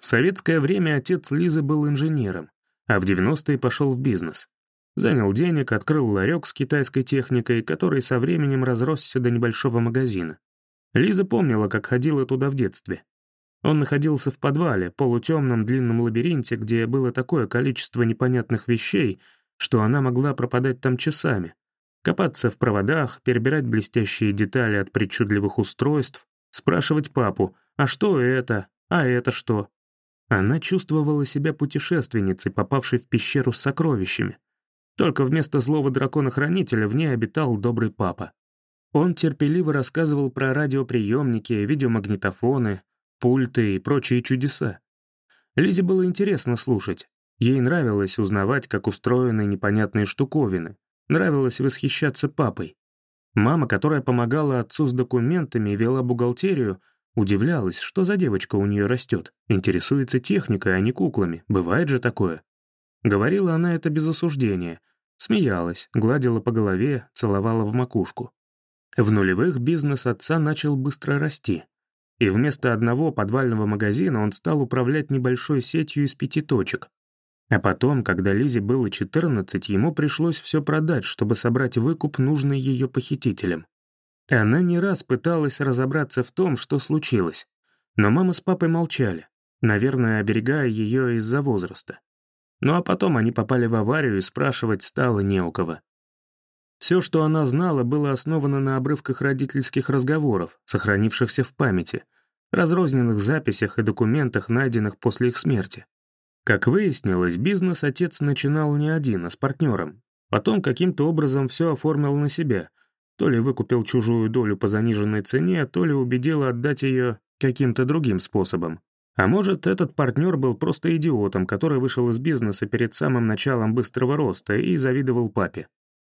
В советское время отец Лизы был инженером, а в 90-е пошел в бизнес. Занял денег, открыл ларек с китайской техникой, который со временем разросся до небольшого магазина. Лиза помнила, как ходила туда в детстве. Он находился в подвале, полутемном длинном лабиринте, где было такое количество непонятных вещей, что она могла пропадать там часами. Копаться в проводах, перебирать блестящие детали от причудливых устройств, спрашивать папу, а что это, а это что? Она чувствовала себя путешественницей, попавшей в пещеру с сокровищами. Только вместо злого дракона-хранителя в ней обитал добрый папа. Он терпеливо рассказывал про радиоприемники, видеомагнитофоны, пульты и прочие чудеса. Лизе было интересно слушать. Ей нравилось узнавать, как устроены непонятные штуковины. Нравилось восхищаться папой. Мама, которая помогала отцу с документами и вела бухгалтерию, удивлялась, что за девочка у нее растет. Интересуется техникой, а не куклами. Бывает же такое. Говорила она это без осуждения. Смеялась, гладила по голове, целовала в макушку. В нулевых бизнес отца начал быстро расти и вместо одного подвального магазина он стал управлять небольшой сетью из пяти точек. А потом, когда Лизе было 14, ему пришлось все продать, чтобы собрать выкуп, нужный ее похитителям. Она не раз пыталась разобраться в том, что случилось. Но мама с папой молчали, наверное, оберегая ее из-за возраста. Ну а потом они попали в аварию, и спрашивать стало не у кого. Все, что она знала, было основано на обрывках родительских разговоров, сохранившихся в памяти, разрозненных записях и документах, найденных после их смерти. Как выяснилось, бизнес отец начинал не один, а с партнером. Потом каким-то образом все оформил на себя. То ли выкупил чужую долю по заниженной цене, то ли убедил отдать ее каким-то другим способом. А может, этот партнер был просто идиотом, который вышел из бизнеса перед самым началом быстрого роста и завидовал папе.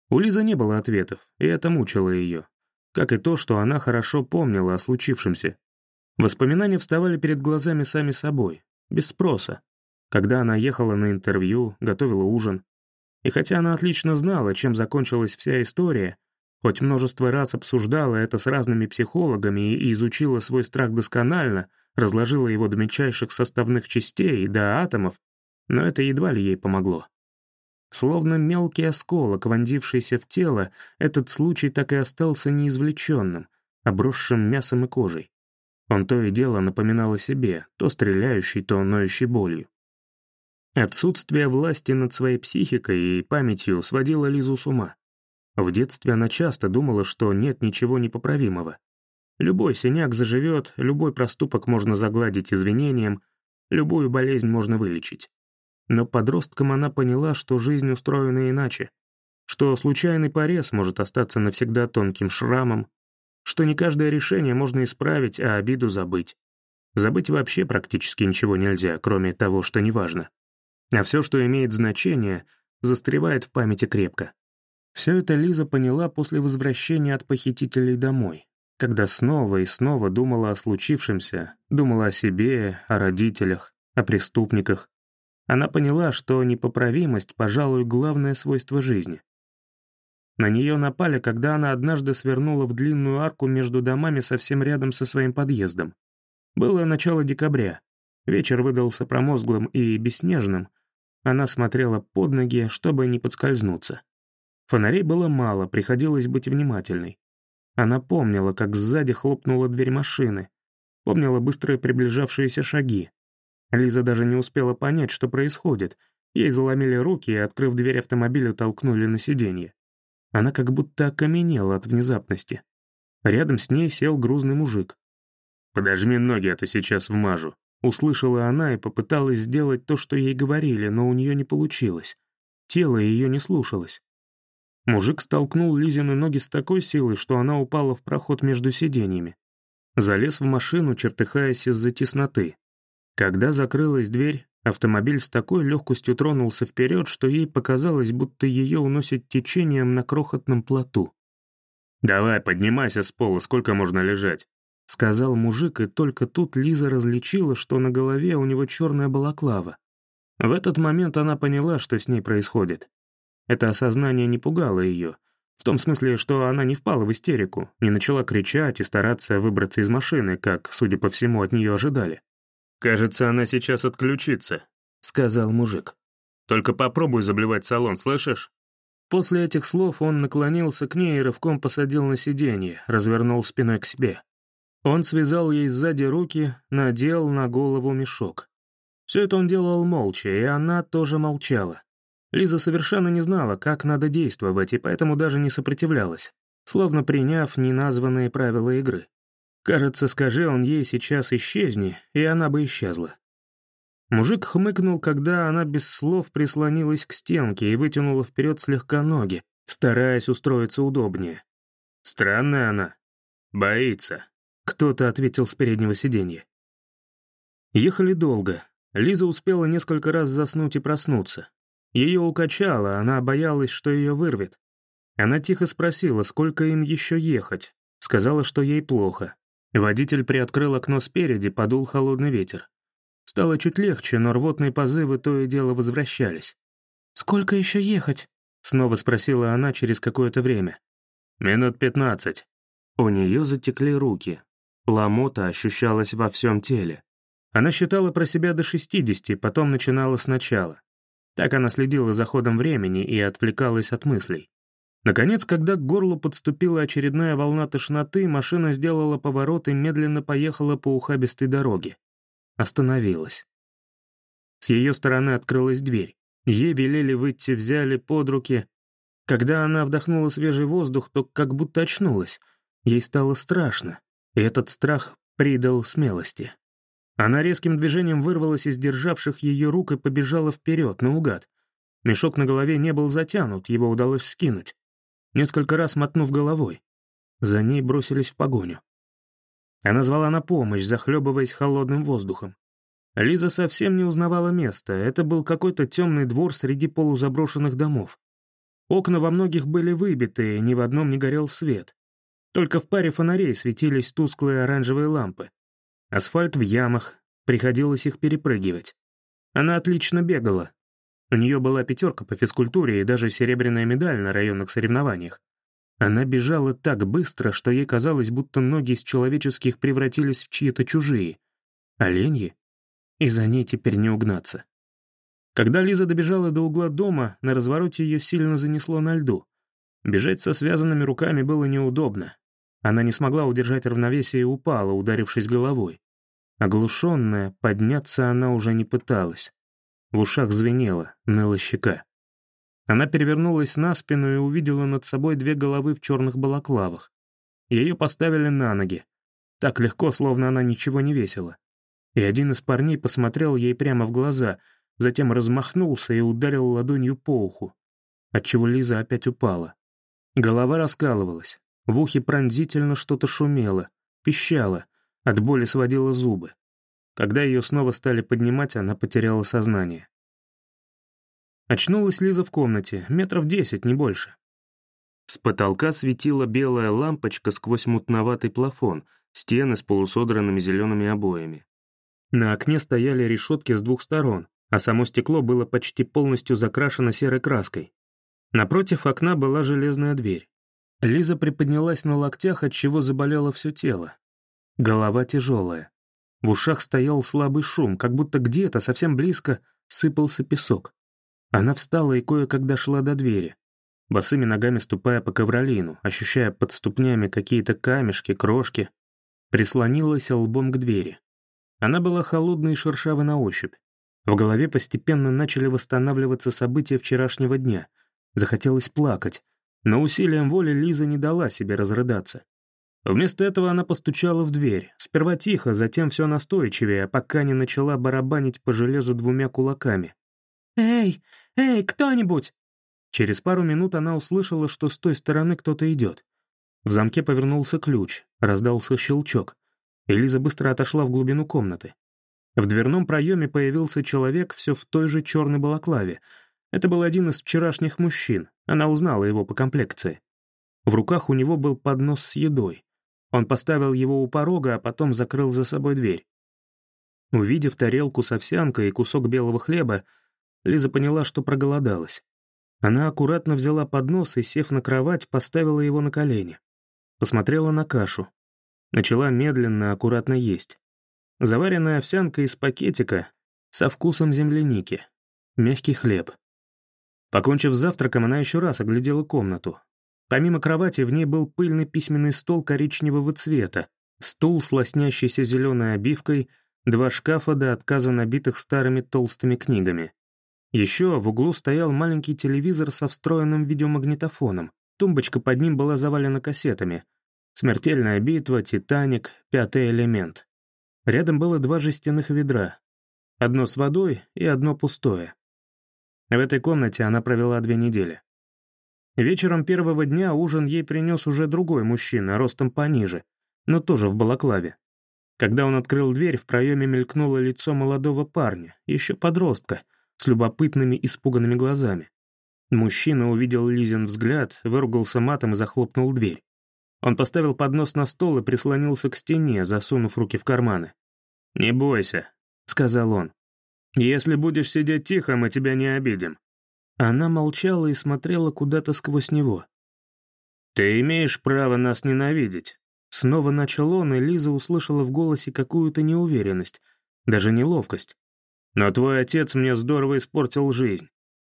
У Лизы не было ответов, и это мучило ее. Как и то, что она хорошо помнила о случившемся. Воспоминания вставали перед глазами сами собой, без спроса. Когда она ехала на интервью, готовила ужин. И хотя она отлично знала, чем закончилась вся история, хоть множество раз обсуждала это с разными психологами и изучила свой страх досконально, разложила его до мельчайших составных частей, до атомов, но это едва ли ей помогло. Словно мелкий осколок, вонзившийся в тело, этот случай так и остался неизвлеченным, обросшим мясом и кожей. Он то и дело напоминал о себе, то стреляющий, то ноющий болью. Отсутствие власти над своей психикой и памятью сводило Лизу с ума. В детстве она часто думала, что нет ничего непоправимого. Любой синяк заживет, любой проступок можно загладить извинением, любую болезнь можно вылечить. Но подростком она поняла, что жизнь устроена иначе, что случайный порез может остаться навсегда тонким шрамом, что не каждое решение можно исправить, а обиду забыть. Забыть вообще практически ничего нельзя, кроме того, что неважно. А все, что имеет значение, застревает в памяти крепко. Все это Лиза поняла после возвращения от похитителей домой, когда снова и снова думала о случившемся, думала о себе, о родителях, о преступниках, она поняла, что непоправимость, пожалуй, главное свойство жизни. На нее напали, когда она однажды свернула в длинную арку между домами совсем рядом со своим подъездом. Было начало декабря. Вечер выдался промозглым и бесснежным. Она смотрела под ноги, чтобы не подскользнуться. Фонарей было мало, приходилось быть внимательной. Она помнила, как сзади хлопнула дверь машины, помнила быстрые приближавшиеся шаги, Лиза даже не успела понять, что происходит. Ей заломили руки и, открыв дверь автомобиля, толкнули на сиденье. Она как будто окаменела от внезапности. Рядом с ней сел грузный мужик. «Подожми ноги, а то сейчас вмажу», — услышала она и попыталась сделать то, что ей говорили, но у нее не получилось. Тело ее не слушалось. Мужик столкнул Лизины ноги с такой силой, что она упала в проход между сиденьями. Залез в машину, чертыхаясь из-за тесноты. Когда закрылась дверь, автомобиль с такой легкостью тронулся вперед, что ей показалось, будто ее уносит течением на крохотном плоту. «Давай, поднимайся с пола, сколько можно лежать?» — сказал мужик, и только тут Лиза различила, что на голове у него черная балаклава. В этот момент она поняла, что с ней происходит. Это осознание не пугало ее, в том смысле, что она не впала в истерику, не начала кричать и стараться выбраться из машины, как, судя по всему, от нее ожидали. «Кажется, она сейчас отключится», — сказал мужик. «Только попробуй заблевать салон, слышишь?» После этих слов он наклонился к ней и рывком посадил на сиденье, развернул спиной к себе. Он связал ей сзади руки, надел на голову мешок. Все это он делал молча, и она тоже молчала. Лиза совершенно не знала, как надо действовать, и поэтому даже не сопротивлялась, словно приняв неназванные правила игры. Кажется, скажи он ей сейчас исчезни, и она бы исчезла. Мужик хмыкнул, когда она без слов прислонилась к стенке и вытянула вперед слегка ноги, стараясь устроиться удобнее. Странная она. Боится. Кто-то ответил с переднего сиденья. Ехали долго. Лиза успела несколько раз заснуть и проснуться. Ее укачало, она боялась, что ее вырвет. Она тихо спросила, сколько им еще ехать. Сказала, что ей плохо. Водитель приоткрыл окно спереди, подул холодный ветер. Стало чуть легче, но рвотные позывы то и дело возвращались. «Сколько еще ехать?» — снова спросила она через какое-то время. «Минут пятнадцать». У нее затекли руки. Ломота ощущалась во всем теле. Она считала про себя до шестидесяти, потом начинала сначала. Так она следила за ходом времени и отвлекалась от мыслей. Наконец, когда к горлу подступила очередная волна тошноты, машина сделала поворот и медленно поехала по ухабистой дороге. Остановилась. С ее стороны открылась дверь. Ей велели выйти, взяли под руки. Когда она вдохнула свежий воздух, то как будто очнулась. Ей стало страшно, и этот страх придал смелости. Она резким движением вырвалась из державших ее рук и побежала вперед, наугад. Мешок на голове не был затянут, его удалось скинуть несколько раз мотнув головой. За ней бросились в погоню. Она звала на помощь, захлебываясь холодным воздухом. Лиза совсем не узнавала места, это был какой-то темный двор среди полузаброшенных домов. Окна во многих были выбиты, ни в одном не горел свет. Только в паре фонарей светились тусклые оранжевые лампы. Асфальт в ямах, приходилось их перепрыгивать. Она отлично бегала, у нее была пятерка по физкультуре и даже серебряная медаль на районных соревнованиях. Она бежала так быстро, что ей казалось, будто ноги из человеческих превратились в чьи-то чужие. Оленьи? И за ней теперь не угнаться. Когда Лиза добежала до угла дома, на развороте ее сильно занесло на льду. Бежать со связанными руками было неудобно. Она не смогла удержать равновесие и упала, ударившись головой. Оглушенная, подняться она уже не пыталась. В ушах звенело, ныла щека. Она перевернулась на спину и увидела над собой две головы в черных балаклавах. Ее поставили на ноги. Так легко, словно она ничего не весила. И один из парней посмотрел ей прямо в глаза, затем размахнулся и ударил ладонью по уху, отчего Лиза опять упала. Голова раскалывалась, в ухе пронзительно что-то шумело, пищало, от боли сводило зубы. Когда ее снова стали поднимать, она потеряла сознание. Очнулась Лиза в комнате, метров десять, не больше. С потолка светила белая лампочка сквозь мутноватый плафон, стены с полусодранными зелеными обоями. На окне стояли решетки с двух сторон, а само стекло было почти полностью закрашено серой краской. Напротив окна была железная дверь. Лиза приподнялась на локтях, от чего заболело все тело. Голова тяжелая. В ушах стоял слабый шум, как будто где-то совсем близко сыпался песок. Она встала и кое-как дошла до двери, босыми ногами ступая по ковролину, ощущая под ступнями какие-то камешки, крошки, прислонилась лбом к двери. Она была холодной и шершавой на ощупь. В голове постепенно начали восстанавливаться события вчерашнего дня. Захотелось плакать, но усилием воли Лиза не дала себе разрыдаться. Вместо этого она постучала в дверь, сперва тихо, затем все настойчивее, пока не начала барабанить по железу двумя кулаками. «Эй, эй, кто-нибудь!» Через пару минут она услышала, что с той стороны кто-то идет. В замке повернулся ключ, раздался щелчок. Элиза быстро отошла в глубину комнаты. В дверном проеме появился человек все в той же черной балаклаве. Это был один из вчерашних мужчин, она узнала его по комплекции. В руках у него был поднос с едой. Он поставил его у порога, а потом закрыл за собой дверь. Увидев тарелку с овсянкой и кусок белого хлеба, Лиза поняла, что проголодалась. Она аккуратно взяла поднос и, сев на кровать, поставила его на колени. Посмотрела на кашу. Начала медленно, аккуратно есть. заваренная овсянка из пакетика со вкусом земляники, мягкий хлеб. Покончив с завтраком, она еще раз оглядела комнату. Помимо кровати в ней был пыльный письменный стол коричневого цвета, стул с лоснящейся зеленой обивкой, два шкафа до отказа набитых старыми толстыми книгами. Еще в углу стоял маленький телевизор со встроенным видеомагнитофоном. Тумбочка под ним была завалена кассетами. «Смертельная битва», «Титаник», «Пятый элемент». Рядом было два жестяных ведра. Одно с водой и одно пустое. В этой комнате она провела две недели. Вечером первого дня ужин ей принес уже другой мужчина, ростом пониже, но тоже в балаклаве. Когда он открыл дверь, в проеме мелькнуло лицо молодого парня, еще подростка, с любопытными испуганными глазами. Мужчина увидел Лизин взгляд, выругался матом и захлопнул дверь. Он поставил поднос на стол и прислонился к стене, засунув руки в карманы. «Не бойся», — сказал он. «Если будешь сидеть тихо, мы тебя не обидим». Она молчала и смотрела куда-то сквозь него. «Ты имеешь право нас ненавидеть». Снова начал он, и Лиза услышала в голосе какую-то неуверенность, даже неловкость. «Но твой отец мне здорово испортил жизнь,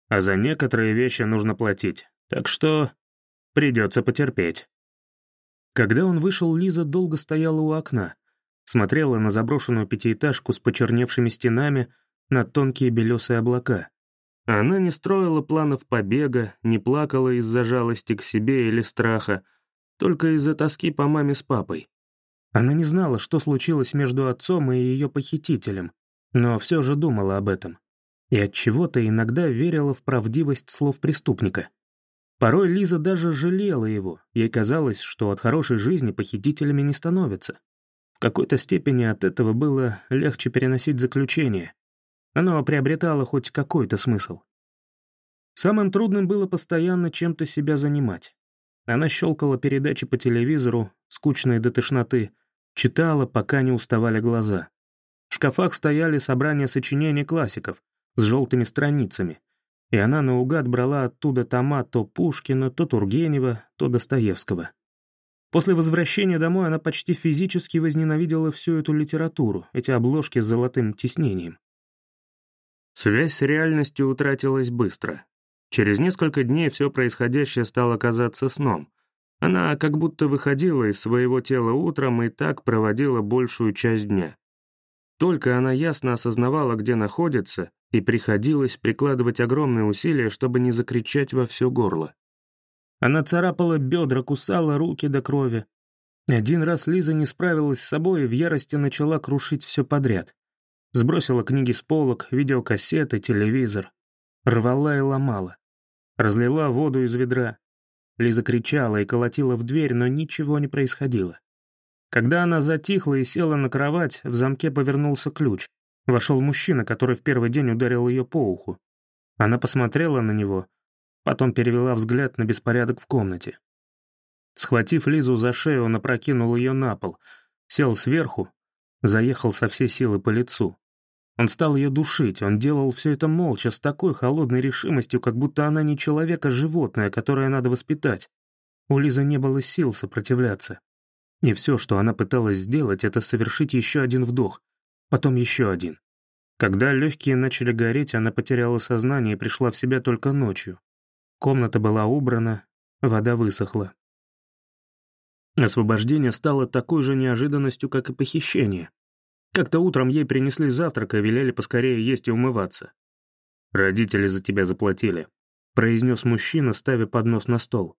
а за некоторые вещи нужно платить, так что придется потерпеть». Когда он вышел, Лиза долго стояла у окна, смотрела на заброшенную пятиэтажку с почерневшими стенами, на тонкие белесые облака. Она не строила планов побега, не плакала из-за жалости к себе или страха, только из-за тоски по маме с папой. Она не знала, что случилось между отцом и ее похитителем, но все же думала об этом. И от чего то иногда верила в правдивость слов преступника. Порой Лиза даже жалела его, ей казалось, что от хорошей жизни похитителями не становятся. В какой-то степени от этого было легче переносить заключение, оно приобретало хоть какой-то смысл. Самым трудным было постоянно чем-то себя занимать. Она щелкала передачи по телевизору, скучные до тошноты, читала, пока не уставали глаза. В шкафах стояли собрания сочинений классиков с желтыми страницами, и она наугад брала оттуда тома то Пушкина, то Тургенева, то Достоевского. После возвращения домой она почти физически возненавидела всю эту литературу, эти обложки с золотым тиснением. Связь с реальностью утратилась быстро. Через несколько дней все происходящее стало казаться сном. Она как будто выходила из своего тела утром и так проводила большую часть дня. Только она ясно осознавала, где находится, и приходилось прикладывать огромные усилия, чтобы не закричать во все горло. Она царапала бедра, кусала руки до крови. Один раз Лиза не справилась с собой и в ярости начала крушить все подряд. Сбросила книги с полок, видеокассеты, телевизор. Рвала и ломала. Разлила воду из ведра. Лиза кричала и колотила в дверь, но ничего не происходило. Когда она затихла и села на кровать, в замке повернулся ключ. Вошел мужчина, который в первый день ударил ее по уху. Она посмотрела на него, потом перевела взгляд на беспорядок в комнате. Схватив Лизу за шею, он опрокинул ее на пол, сел сверху, заехал со всей силы по лицу. Он стал ее душить, он делал все это молча, с такой холодной решимостью, как будто она не человек, а животное, которое надо воспитать. У Лизы не было сил сопротивляться. И все, что она пыталась сделать, это совершить еще один вдох, потом еще один. Когда легкие начали гореть, она потеряла сознание и пришла в себя только ночью. Комната была убрана, вода высохла. Освобождение стало такой же неожиданностью, как и похищение. Как-то утром ей принесли завтрак и велели поскорее есть и умываться. «Родители за тебя заплатили», — произнес мужчина, ставя поднос на стол.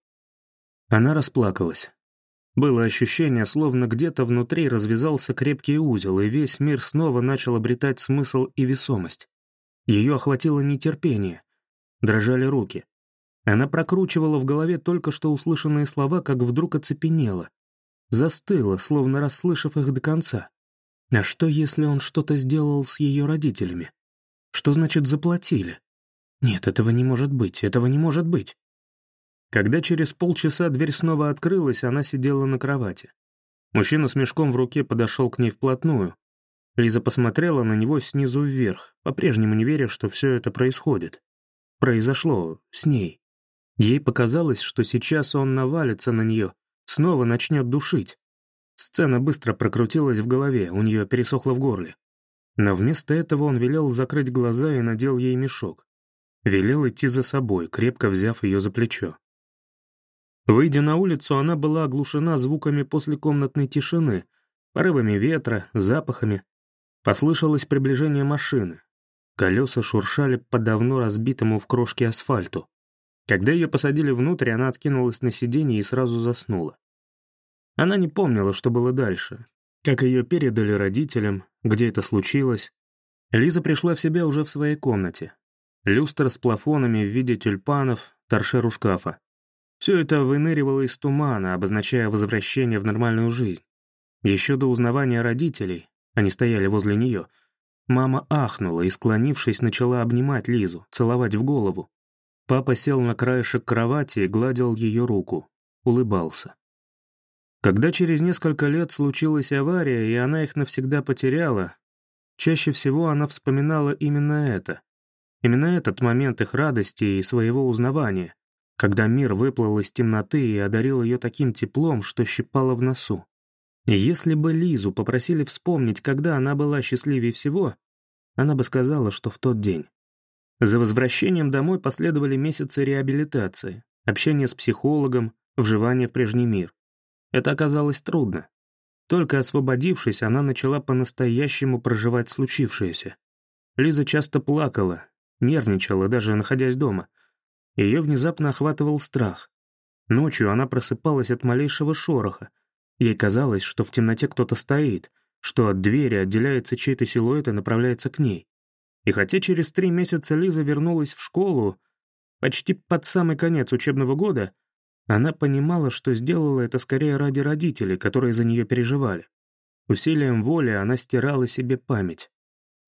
Она расплакалась. Было ощущение, словно где-то внутри развязался крепкий узел, и весь мир снова начал обретать смысл и весомость. Ее охватило нетерпение. Дрожали руки. Она прокручивала в голове только что услышанные слова, как вдруг оцепенела. Застыла, словно расслышав их до конца. А что, если он что-то сделал с ее родителями? Что значит «заплатили»? Нет, этого не может быть, этого не может быть. Когда через полчаса дверь снова открылась, она сидела на кровати. Мужчина с мешком в руке подошел к ней вплотную. Лиза посмотрела на него снизу вверх, по-прежнему не веря, что все это происходит. Произошло с ней. Ей показалось, что сейчас он навалится на нее, снова начнет душить. Сцена быстро прокрутилась в голове, у нее пересохло в горле. Но вместо этого он велел закрыть глаза и надел ей мешок. Велел идти за собой, крепко взяв ее за плечо. Выйдя на улицу, она была оглушена звуками послекомнатной тишины, порывами ветра, запахами. Послышалось приближение машины. Колеса шуршали по давно разбитому в крошке асфальту. Когда ее посадили внутрь, она откинулась на сиденье и сразу заснула. Она не помнила, что было дальше, как ее передали родителям, где это случилось. Лиза пришла в себя уже в своей комнате. Люстра с плафонами в виде тюльпанов, торшер у шкафа. Все это выныривало из тумана, обозначая возвращение в нормальную жизнь. Еще до узнавания родителей, они стояли возле нее, мама ахнула и, склонившись, начала обнимать Лизу, целовать в голову. Папа сел на краешек кровати и гладил ее руку, улыбался. Когда через несколько лет случилась авария, и она их навсегда потеряла, чаще всего она вспоминала именно это. Именно этот момент их радости и своего узнавания, когда мир выплыл из темноты и одарил ее таким теплом, что щипало в носу. И если бы Лизу попросили вспомнить, когда она была счастливее всего, она бы сказала, что в тот день. За возвращением домой последовали месяцы реабилитации, общение с психологом, вживание в прежний мир. Это оказалось трудно. Только освободившись, она начала по-настоящему проживать случившееся. Лиза часто плакала, нервничала, даже находясь дома. Ее внезапно охватывал страх. Ночью она просыпалась от малейшего шороха. Ей казалось, что в темноте кто-то стоит, что от двери отделяется чей-то силуэт и направляется к ней. И хотя через три месяца Лиза вернулась в школу, почти под самый конец учебного года, она понимала, что сделала это скорее ради родителей, которые за нее переживали. Усилием воли она стирала себе память.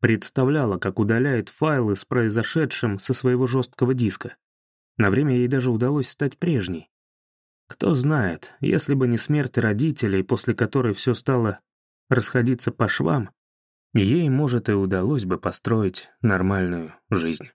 Представляла, как удаляет файлы с произошедшим со своего жесткого диска. На время ей даже удалось стать прежней. Кто знает, если бы не смерть родителей, после которой все стало расходиться по швам, ей, может, и удалось бы построить нормальную жизнь.